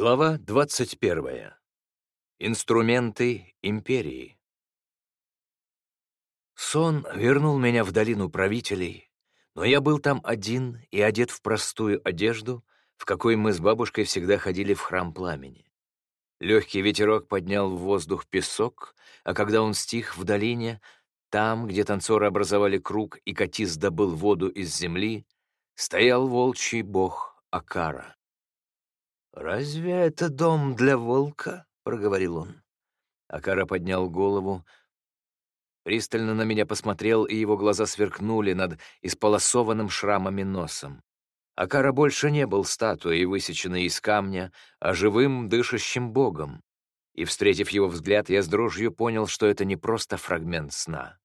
Глава 21. Инструменты империи. Сон вернул меня в долину правителей, но я был там один и одет в простую одежду, в какой мы с бабушкой всегда ходили в храм пламени. Легкий ветерок поднял в воздух песок, а когда он стих в долине, там, где танцоры образовали круг и Катис добыл воду из земли, стоял волчий бог Акара. «Разве это дом для волка?» — проговорил он. Акара поднял голову, пристально на меня посмотрел, и его глаза сверкнули над исполосованным шрамами носом. Акара больше не был статуей, высеченной из камня, а живым, дышащим богом. И, встретив его взгляд, я с дрожью понял, что это не просто фрагмент сна,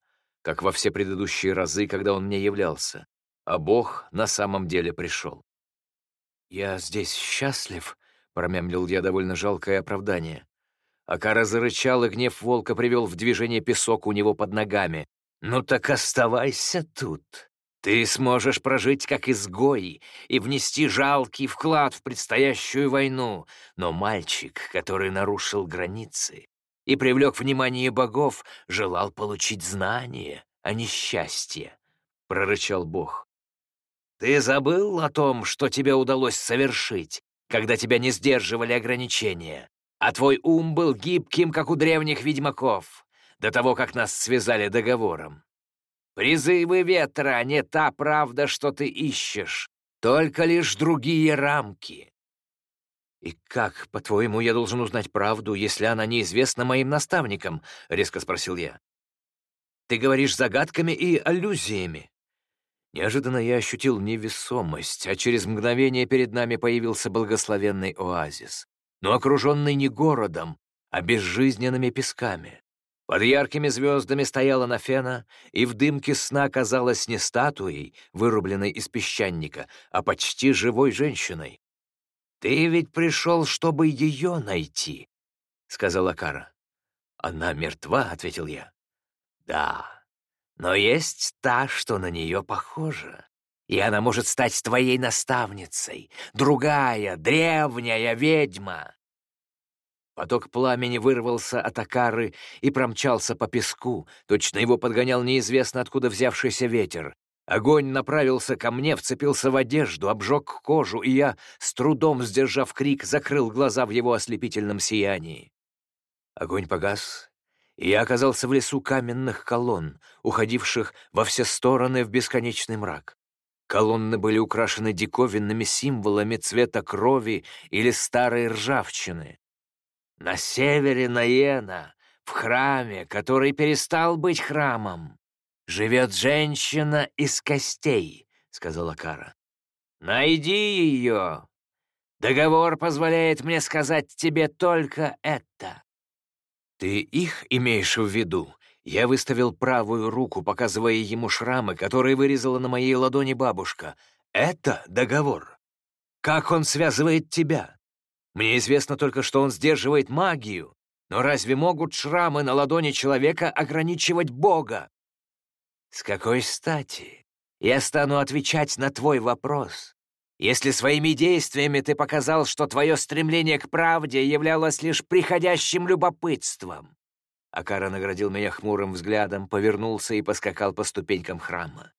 как во все предыдущие разы, когда он мне являлся, а бог на самом деле пришел. «Я здесь счастлив», Промямлил я довольно жалкое оправдание. Акара зарычал, и гнев волка привел в движение песок у него под ногами. «Ну так оставайся тут. Ты сможешь прожить как изгой и внести жалкий вклад в предстоящую войну. Но мальчик, который нарушил границы и привлек внимание богов, желал получить знание, а не счастье», — прорычал бог. «Ты забыл о том, что тебе удалось совершить, когда тебя не сдерживали ограничения, а твой ум был гибким, как у древних ведьмаков, до того, как нас связали договором. Призывы ветра — не та правда, что ты ищешь, только лишь другие рамки. «И как, по-твоему, я должен узнать правду, если она неизвестна моим наставникам?» — резко спросил я. «Ты говоришь загадками и аллюзиями. Неожиданно я ощутил невесомость, а через мгновение перед нами появился благословенный оазис, но окруженный не городом, а безжизненными песками. Под яркими звездами стояла Нафена, и в дымке сна казалась не статуей, вырубленной из песчаника, а почти живой женщиной. «Ты ведь пришел, чтобы ее найти», — сказала Кара. «Она мертва», — ответил я. «Да, но есть та, что на нее похожа. И она может стать твоей наставницей, другая, древняя ведьма. Поток пламени вырвался от Акары и промчался по песку. Точно его подгонял неизвестно откуда взявшийся ветер. Огонь направился ко мне, вцепился в одежду, обжег кожу, и я, с трудом сдержав крик, закрыл глаза в его ослепительном сиянии. Огонь погас, и я оказался в лесу каменных колонн, уходивших во все стороны в бесконечный мрак. Колонны были украшены диковинными символами цвета крови или старой ржавчины. На севере Наена, в храме, который перестал быть храмом, живет женщина из костей, — сказала Кара. Найди ее. Договор позволяет мне сказать тебе только это. «Ты их имеешь в виду?» Я выставил правую руку, показывая ему шрамы, которые вырезала на моей ладони бабушка. «Это договор. Как он связывает тебя? Мне известно только, что он сдерживает магию. Но разве могут шрамы на ладони человека ограничивать Бога?» «С какой стати? Я стану отвечать на твой вопрос. Если своими действиями ты показал, что твое стремление к правде являлось лишь приходящим любопытством». Акара наградил меня хмурым взглядом, повернулся и поскакал по ступенькам храма.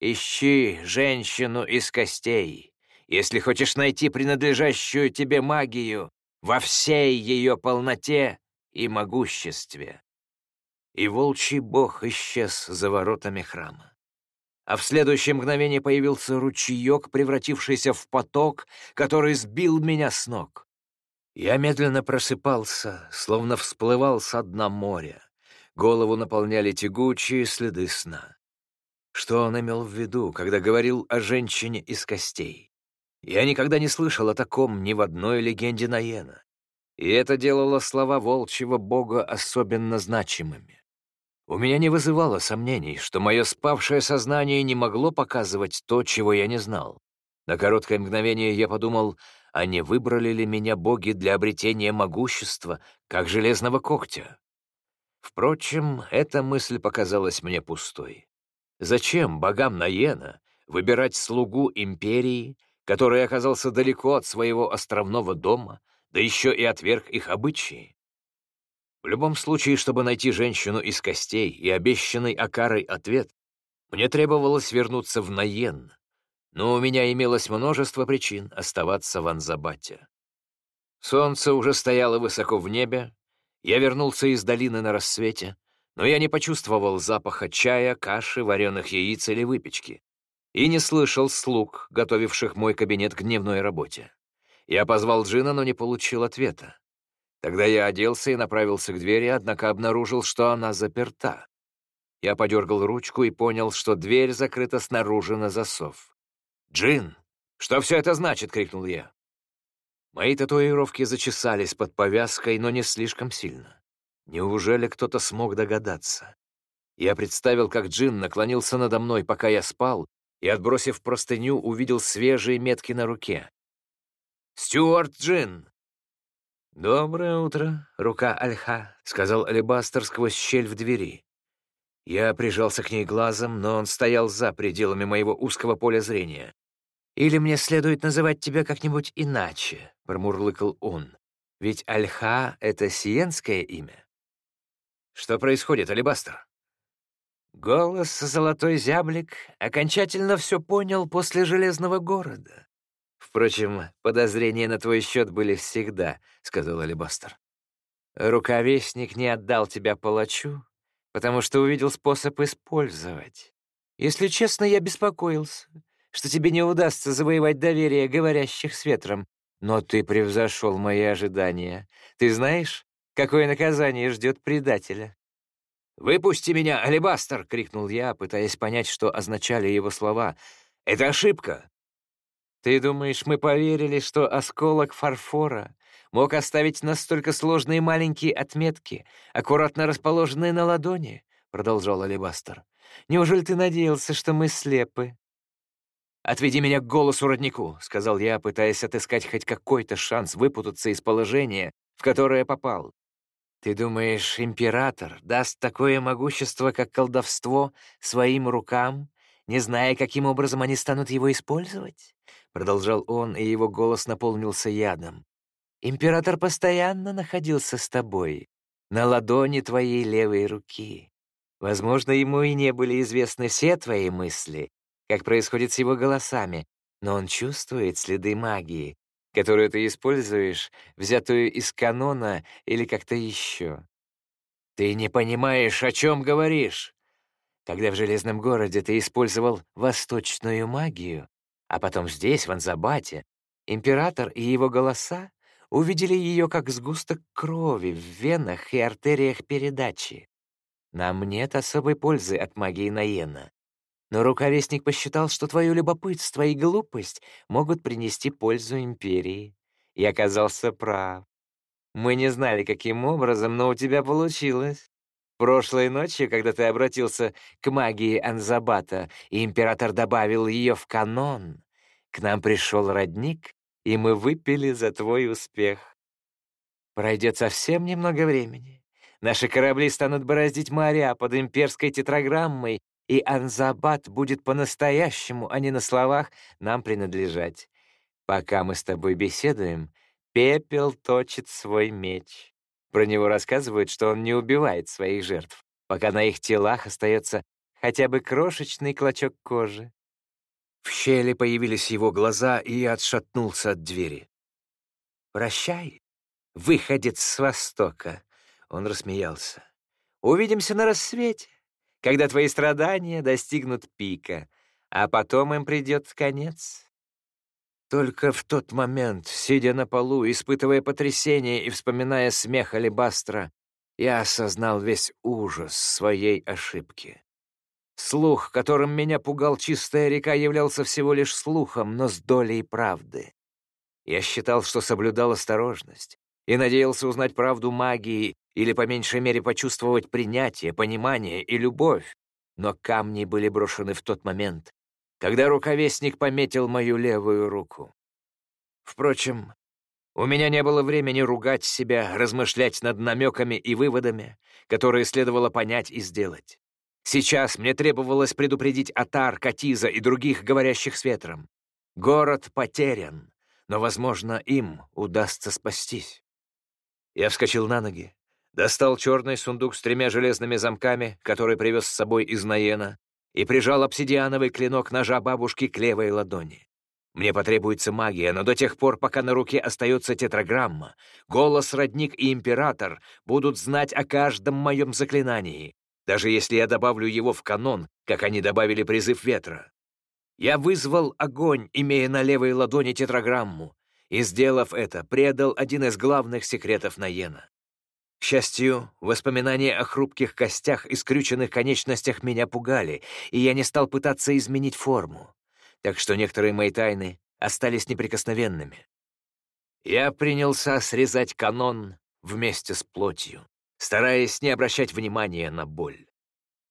«Ищи женщину из костей, если хочешь найти принадлежащую тебе магию во всей ее полноте и могуществе». И волчий бог исчез за воротами храма а в следующее мгновение появился ручеек, превратившийся в поток, который сбил меня с ног. Я медленно просыпался, словно всплывал со дна моря. Голову наполняли тягучие следы сна. Что он имел в виду, когда говорил о женщине из костей? Я никогда не слышал о таком ни в одной легенде Наена. И это делало слова волчьего бога особенно значимыми. У меня не вызывало сомнений, что мое спавшее сознание не могло показывать то, чего я не знал. На короткое мгновение я подумал, а не выбрали ли меня боги для обретения могущества, как железного когтя? Впрочем, эта мысль показалась мне пустой. Зачем богам Наена выбирать слугу империи, который оказался далеко от своего островного дома, да еще и отверг их обычаи. В любом случае, чтобы найти женщину из костей и обещанный Акарой ответ, мне требовалось вернуться в Наен, но у меня имелось множество причин оставаться в Анзабате. Солнце уже стояло высоко в небе, я вернулся из долины на рассвете, но я не почувствовал запаха чая, каши, вареных яиц или выпечки и не слышал слуг, готовивших мой кабинет к дневной работе. Я позвал Джина, но не получил ответа. Тогда я оделся и направился к двери, однако обнаружил, что она заперта. Я подергал ручку и понял, что дверь закрыта снаружи на засов. «Джин, что все это значит?» — крикнул я. Мои татуировки зачесались под повязкой, но не слишком сильно. Неужели кто-то смог догадаться? Я представил, как Джин наклонился надо мной, пока я спал, и, отбросив простыню, увидел свежие метки на руке. «Стюарт Джин!» «Доброе утро, рука Альха», — сказал Алибастер сквозь щель в двери. Я прижался к ней глазом, но он стоял за пределами моего узкого поля зрения. «Или мне следует называть тебя как-нибудь иначе», — промурлыкал он. «Ведь Альха — это сиенское имя». «Что происходит, Алибастер?» Голос «Золотой зяблик» окончательно все понял после Железного города. «Впрочем, подозрения на твой счет были всегда», — сказал Алибастер. «Рукавестник не отдал тебя палачу, потому что увидел способ использовать. Если честно, я беспокоился, что тебе не удастся завоевать доверие говорящих с ветром, но ты превзошел мои ожидания. Ты знаешь, какое наказание ждет предателя?» «Выпусти меня, Алибастер!» — крикнул я, пытаясь понять, что означали его слова. «Это ошибка. Ты думаешь, мы поверили, что осколок фарфора мог оставить настолько сложные маленькие отметки, аккуратно расположенные на ладони?» — продолжал Алибастер. «Неужели ты надеялся, что мы слепы?» «Отведи меня к голосу роднику», — сказал я, пытаясь отыскать хоть какой-то шанс выпутаться из положения, в которое попал. «Ты думаешь, император даст такое могущество, как колдовство, своим рукам, не зная, каким образом они станут его использовать?» Продолжал он, и его голос наполнился ядом. «Император постоянно находился с тобой, на ладони твоей левой руки. Возможно, ему и не были известны все твои мысли, как происходит с его голосами, но он чувствует следы магии, которую ты используешь, взятую из канона или как-то еще. Ты не понимаешь, о чем говоришь. Когда в Железном городе ты использовал восточную магию, а потом здесь, в Анзабате, император и его голоса увидели ее как сгусток крови в венах и артериях передачи. Нам нет особой пользы от магии Наена. Но рукавестник посчитал, что твое любопытство и глупость могут принести пользу империи. И оказался прав. Мы не знали, каким образом, но у тебя получилось. Прошлой ночью, когда ты обратился к магии Анзабата, и император добавил ее в канон, к нам пришел родник, и мы выпили за твой успех. Пройдет совсем немного времени. Наши корабли станут бороздить моря под имперской тетраграммой, и Анзабат будет по-настоящему, а не на словах, нам принадлежать. Пока мы с тобой беседуем, пепел точит свой меч. Про него рассказывают, что он не убивает своих жертв, пока на их телах остается хотя бы крошечный клочок кожи. В щели появились его глаза, и я отшатнулся от двери. «Прощай, выходец с Востока», — он рассмеялся. «Увидимся на рассвете, когда твои страдания достигнут пика, а потом им придет конец». Только в тот момент, сидя на полу, испытывая потрясение и вспоминая смех Алибастра, я осознал весь ужас своей ошибки. Слух, которым меня пугал чистая река, являлся всего лишь слухом, но с долей правды. Я считал, что соблюдал осторожность, и надеялся узнать правду магии или, по меньшей мере, почувствовать принятие, понимание и любовь. Но камни были брошены в тот момент, когда рукавестник пометил мою левую руку. Впрочем, у меня не было времени ругать себя, размышлять над намеками и выводами, которые следовало понять и сделать. Сейчас мне требовалось предупредить Атар, Катиза и других, говорящих с ветром. Город потерян, но, возможно, им удастся спастись. Я вскочил на ноги, достал черный сундук с тремя железными замками, который привез с собой из Наена, и прижал обсидиановый клинок ножа бабушки к левой ладони. Мне потребуется магия, но до тех пор, пока на руке остается тетраграмма, голос, родник и император будут знать о каждом моем заклинании, даже если я добавлю его в канон, как они добавили призыв ветра. Я вызвал огонь, имея на левой ладони тетраграмму, и, сделав это, предал один из главных секретов Наена. К счастью, воспоминания о хрупких костях и скрюченных конечностях меня пугали, и я не стал пытаться изменить форму. Так что некоторые мои тайны остались неприкосновенными. Я принялся срезать канон вместе с плотью, стараясь не обращать внимания на боль.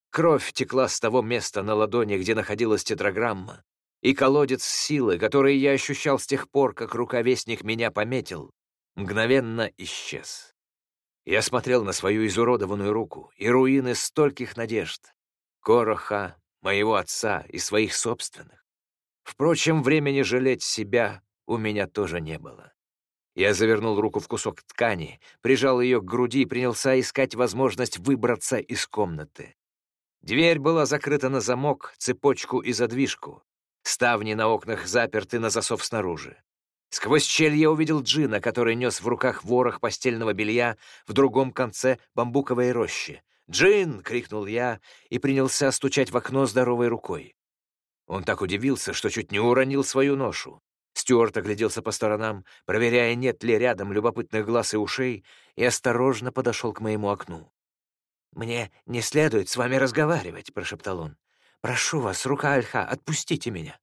Кровь текла с того места на ладони, где находилась тетраграмма, и колодец силы, который я ощущал с тех пор, как рукавестник меня пометил, мгновенно исчез. Я смотрел на свою изуродованную руку и руины стольких надежд. Короха, моего отца и своих собственных. Впрочем, времени жалеть себя у меня тоже не было. Я завернул руку в кусок ткани, прижал ее к груди и принялся искать возможность выбраться из комнаты. Дверь была закрыта на замок, цепочку и задвижку. Ставни на окнах заперты на засов снаружи. Сквозь щель я увидел Джина, который нес в руках ворох постельного белья в другом конце бамбуковой рощи. «Джин!» — крикнул я и принялся стучать в окно здоровой рукой. Он так удивился, что чуть не уронил свою ношу. Стюарт огляделся по сторонам, проверяя, нет ли рядом любопытных глаз и ушей, и осторожно подошел к моему окну. «Мне не следует с вами разговаривать», — прошептал он. «Прошу вас, рука Альха, отпустите меня».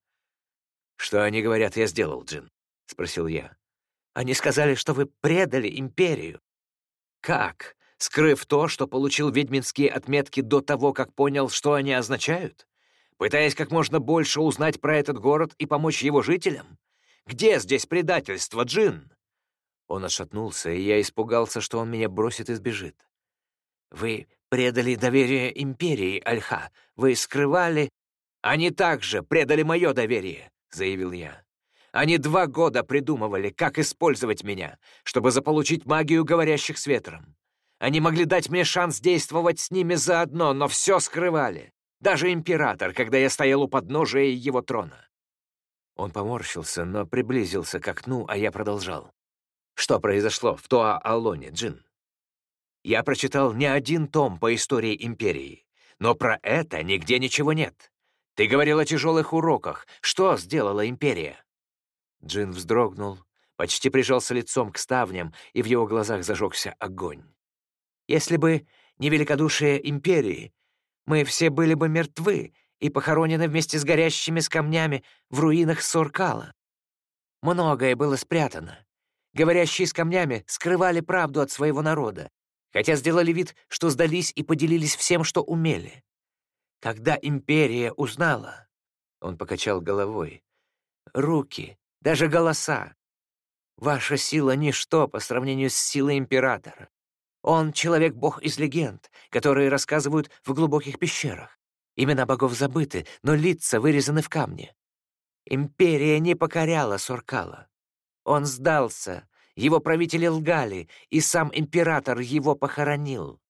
«Что они говорят, я сделал, Джин?» — спросил я. «Они сказали, что вы предали империю». «Как? Скрыв то, что получил ведьминские отметки до того, как понял, что они означают? Пытаясь как можно больше узнать про этот город и помочь его жителям? Где здесь предательство, Джин?» Он отшатнулся, и я испугался, что он меня бросит и сбежит. «Вы предали доверие империи, Альха. Вы скрывали...» «Они также предали мое доверие», — заявил я. Они два года придумывали, как использовать меня, чтобы заполучить магию говорящих с ветром. Они могли дать мне шанс действовать с ними заодно, но все скрывали. Даже император, когда я стоял у подножия его трона. Он поморщился, но приблизился к окну, а я продолжал. Что произошло в Туа-Алоне, Джин? Я прочитал не один том по истории империи, но про это нигде ничего нет. Ты говорил о тяжелых уроках. Что сделала империя? Джин вздрогнул, почти прижался лицом к ставням, и в его глазах зажегся огонь. «Если бы не великодушие империи, мы все были бы мертвы и похоронены вместе с горящими с камнями в руинах Соркала. Многое было спрятано. Говорящие с камнями скрывали правду от своего народа, хотя сделали вид, что сдались и поделились всем, что умели. Когда империя узнала, он покачал головой, руки, даже голоса. Ваша сила — ничто по сравнению с силой Императора. Он — человек-бог из легенд, которые рассказывают в глубоких пещерах. Имена богов забыты, но лица вырезаны в камне. Империя не покоряла Суркала. Он сдался, его правители лгали, и сам император его похоронил.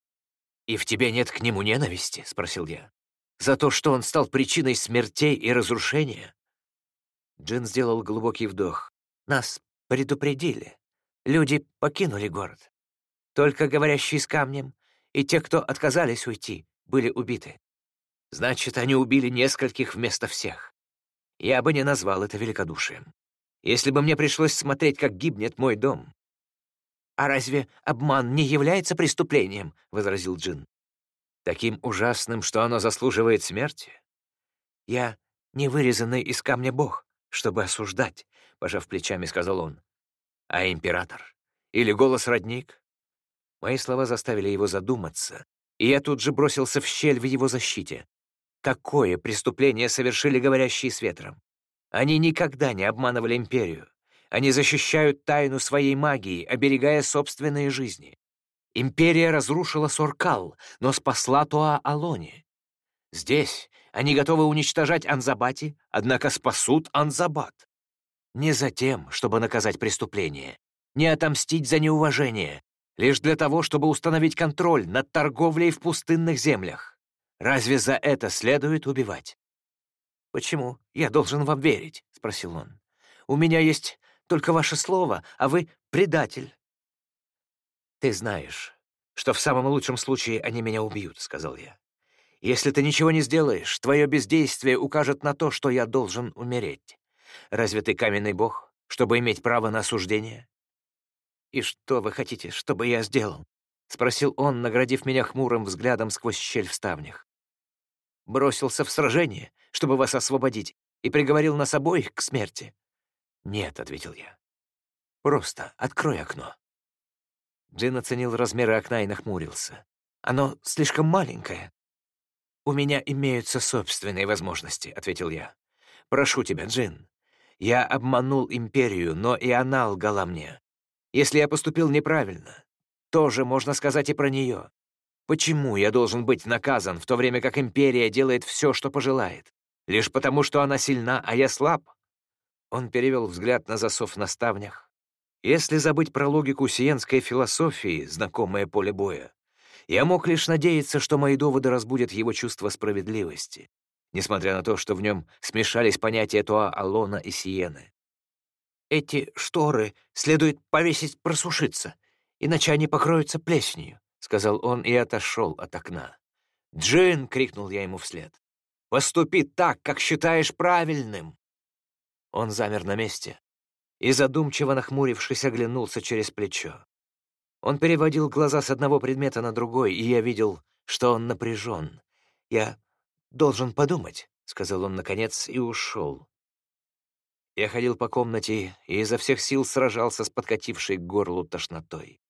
«И в тебе нет к нему ненависти?» — спросил я. «За то, что он стал причиной смертей и разрушения?» Джин сделал глубокий вдох. «Нас предупредили. Люди покинули город. Только говорящие с камнем и те, кто отказались уйти, были убиты. Значит, они убили нескольких вместо всех. Я бы не назвал это великодушием. Если бы мне пришлось смотреть, как гибнет мой дом. «А разве обман не является преступлением?» — возразил Джин. «Таким ужасным, что оно заслуживает смерти? Я не вырезанный из камня бог чтобы осуждать», — пожав плечами, сказал он. «А император? Или голос-родник?» Мои слова заставили его задуматься, и я тут же бросился в щель в его защите. Какое преступление совершили говорящие с ветром? Они никогда не обманывали империю. Они защищают тайну своей магии, оберегая собственные жизни. Империя разрушила Соркал, но спасла Туа-Алони. Здесь они готовы уничтожать Анзабати, однако спасут Анзабат. Не за тем, чтобы наказать преступление, не отомстить за неуважение, лишь для того, чтобы установить контроль над торговлей в пустынных землях. Разве за это следует убивать? «Почему я должен вам верить?» — спросил он. «У меня есть только ваше слово, а вы — предатель». «Ты знаешь, что в самом лучшем случае они меня убьют», — сказал я. «Если ты ничего не сделаешь, твое бездействие укажет на то, что я должен умереть. Разве ты каменный бог, чтобы иметь право на осуждение?» «И что вы хотите, чтобы я сделал?» — спросил он, наградив меня хмурым взглядом сквозь щель в ставнях. «Бросился в сражение, чтобы вас освободить, и приговорил нас обоих к смерти?» «Нет», — ответил я. «Просто открой окно». Джин оценил размеры окна и нахмурился. «Оно слишком маленькое». «У меня имеются собственные возможности», — ответил я. «Прошу тебя, Джин. Я обманул Империю, но и она лгала мне. Если я поступил неправильно, тоже можно сказать и про нее. Почему я должен быть наказан, в то время как Империя делает все, что пожелает? Лишь потому, что она сильна, а я слаб?» Он перевел взгляд на засов на ставнях. Если забыть про логику сиенской философии, знакомое поле боя, я мог лишь надеяться, что мои доводы разбудят его чувство справедливости, несмотря на то, что в нем смешались понятия Туа Алона и Сиены. «Эти шторы следует повесить просушиться, иначе они покроются плесенью», — сказал он и отошел от окна. «Джин!» — крикнул я ему вслед. «Поступи так, как считаешь правильным!» Он замер на месте и, задумчиво нахмурившись, оглянулся через плечо. Он переводил глаза с одного предмета на другой, и я видел, что он напряжен. «Я должен подумать», — сказал он наконец и ушел. Я ходил по комнате и изо всех сил сражался с подкатившей к горлу тошнотой.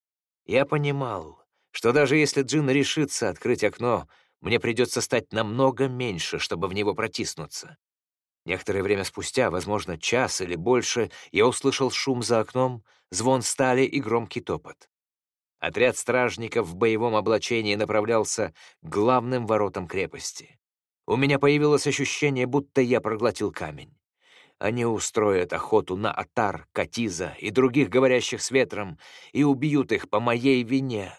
Я понимал, что даже если Джин решится открыть окно, мне придется стать намного меньше, чтобы в него протиснуться. Некоторое время спустя, возможно, час или больше, я услышал шум за окном, звон стали и громкий топот. Отряд стражников в боевом облачении направлялся к главным воротам крепости. У меня появилось ощущение, будто я проглотил камень. Они устроят охоту на Атар, Катиза и других говорящих с ветром и убьют их по моей вине,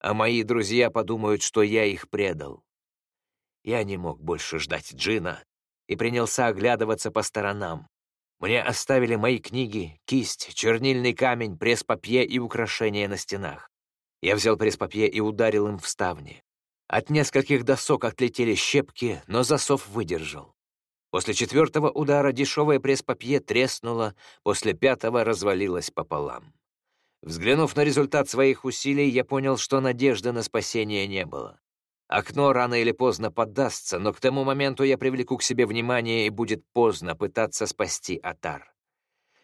а мои друзья подумают, что я их предал. Я не мог больше ждать Джина и принялся оглядываться по сторонам. Мне оставили мои книги, кисть, чернильный камень, пресс-папье и украшения на стенах. Я взял пресс-папье и ударил им в ставни. От нескольких досок отлетели щепки, но засов выдержал. После четвертого удара дешевое пресс-папье треснуло, после пятого развалилось пополам. Взглянув на результат своих усилий, я понял, что надежды на спасение не было. Окно рано или поздно поддастся, но к тому моменту я привлеку к себе внимание, и будет поздно пытаться спасти Атар.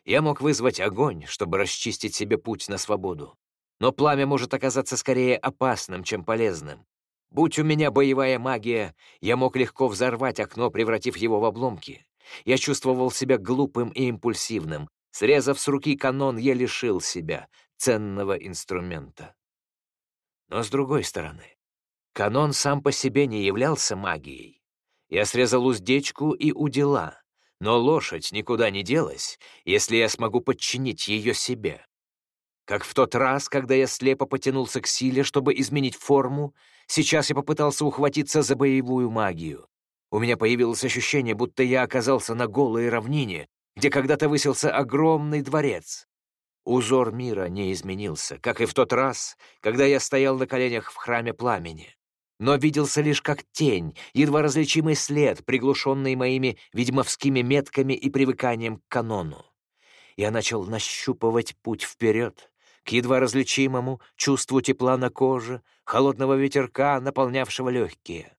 Я мог вызвать огонь, чтобы расчистить себе путь на свободу. Но пламя может оказаться скорее опасным, чем полезным. Будь у меня боевая магия, я мог легко взорвать окно, превратив его в обломки. Я чувствовал себя глупым и импульсивным. Срезав с руки канон, я лишил себя ценного инструмента. Но с другой стороны, Канон сам по себе не являлся магией. Я срезал уздечку и удила, но лошадь никуда не делась, если я смогу подчинить ее себе. Как в тот раз, когда я слепо потянулся к силе, чтобы изменить форму, сейчас я попытался ухватиться за боевую магию. У меня появилось ощущение, будто я оказался на голой равнине, где когда-то высился огромный дворец. Узор мира не изменился, как и в тот раз, когда я стоял на коленях в храме пламени но виделся лишь как тень, едва различимый след, приглушенный моими ведьмовскими метками и привыканием к канону. Я начал нащупывать путь вперед, к едва различимому чувству тепла на коже, холодного ветерка, наполнявшего легкие.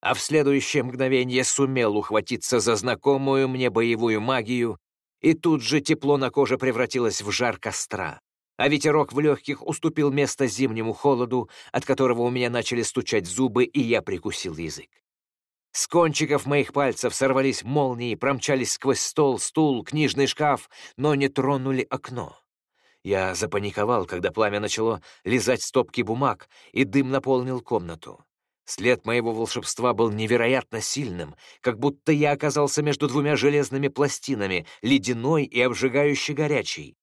А в следующее мгновение сумел ухватиться за знакомую мне боевую магию, и тут же тепло на коже превратилось в жар костра а ветерок в легких уступил место зимнему холоду, от которого у меня начали стучать зубы, и я прикусил язык. С кончиков моих пальцев сорвались молнии, промчались сквозь стол, стул, книжный шкаф, но не тронули окно. Я запаниковал, когда пламя начало лизать стопки бумаг, и дым наполнил комнату. След моего волшебства был невероятно сильным, как будто я оказался между двумя железными пластинами, ледяной и обжигающей горячей.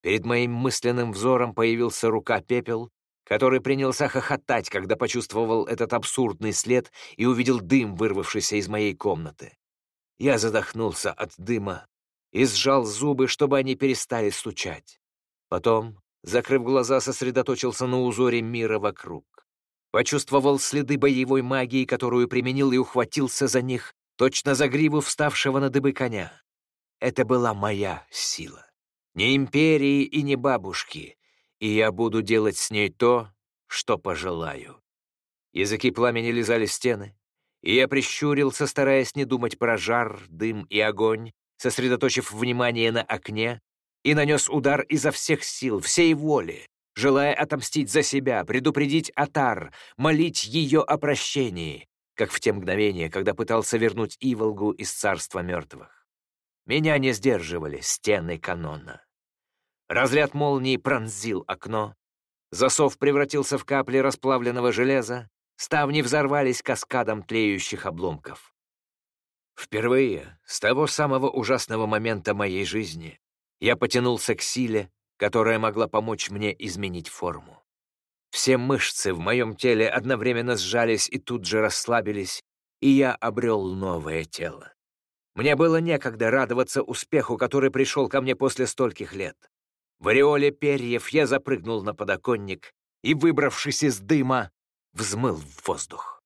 Перед моим мысленным взором появился рука-пепел, который принялся хохотать, когда почувствовал этот абсурдный след и увидел дым, вырвавшийся из моей комнаты. Я задохнулся от дыма и сжал зубы, чтобы они перестали стучать. Потом, закрыв глаза, сосредоточился на узоре мира вокруг. Почувствовал следы боевой магии, которую применил и ухватился за них, точно за гриву вставшего на дыбы коня. Это была моя сила. Не империи и не бабушки, и я буду делать с ней то, что пожелаю. Языки пламени лизали стены, и я прищурился, стараясь не думать про жар, дым и огонь, сосредоточив внимание на окне, и нанес удар изо всех сил, всей воли, желая отомстить за себя, предупредить Атар, молить ее о прощении, как в те мгновения, когда пытался вернуть Иволгу из царства мертвых. Меня не сдерживали стены канона. Разряд молнии пронзил окно, засов превратился в капли расплавленного железа, ставни взорвались каскадом тлеющих обломков. Впервые, с того самого ужасного момента моей жизни, я потянулся к силе, которая могла помочь мне изменить форму. Все мышцы в моем теле одновременно сжались и тут же расслабились, и я обрел новое тело. Мне было некогда радоваться успеху, который пришел ко мне после стольких лет. В ореоле перьев я запрыгнул на подоконник и, выбравшись из дыма, взмыл в воздух.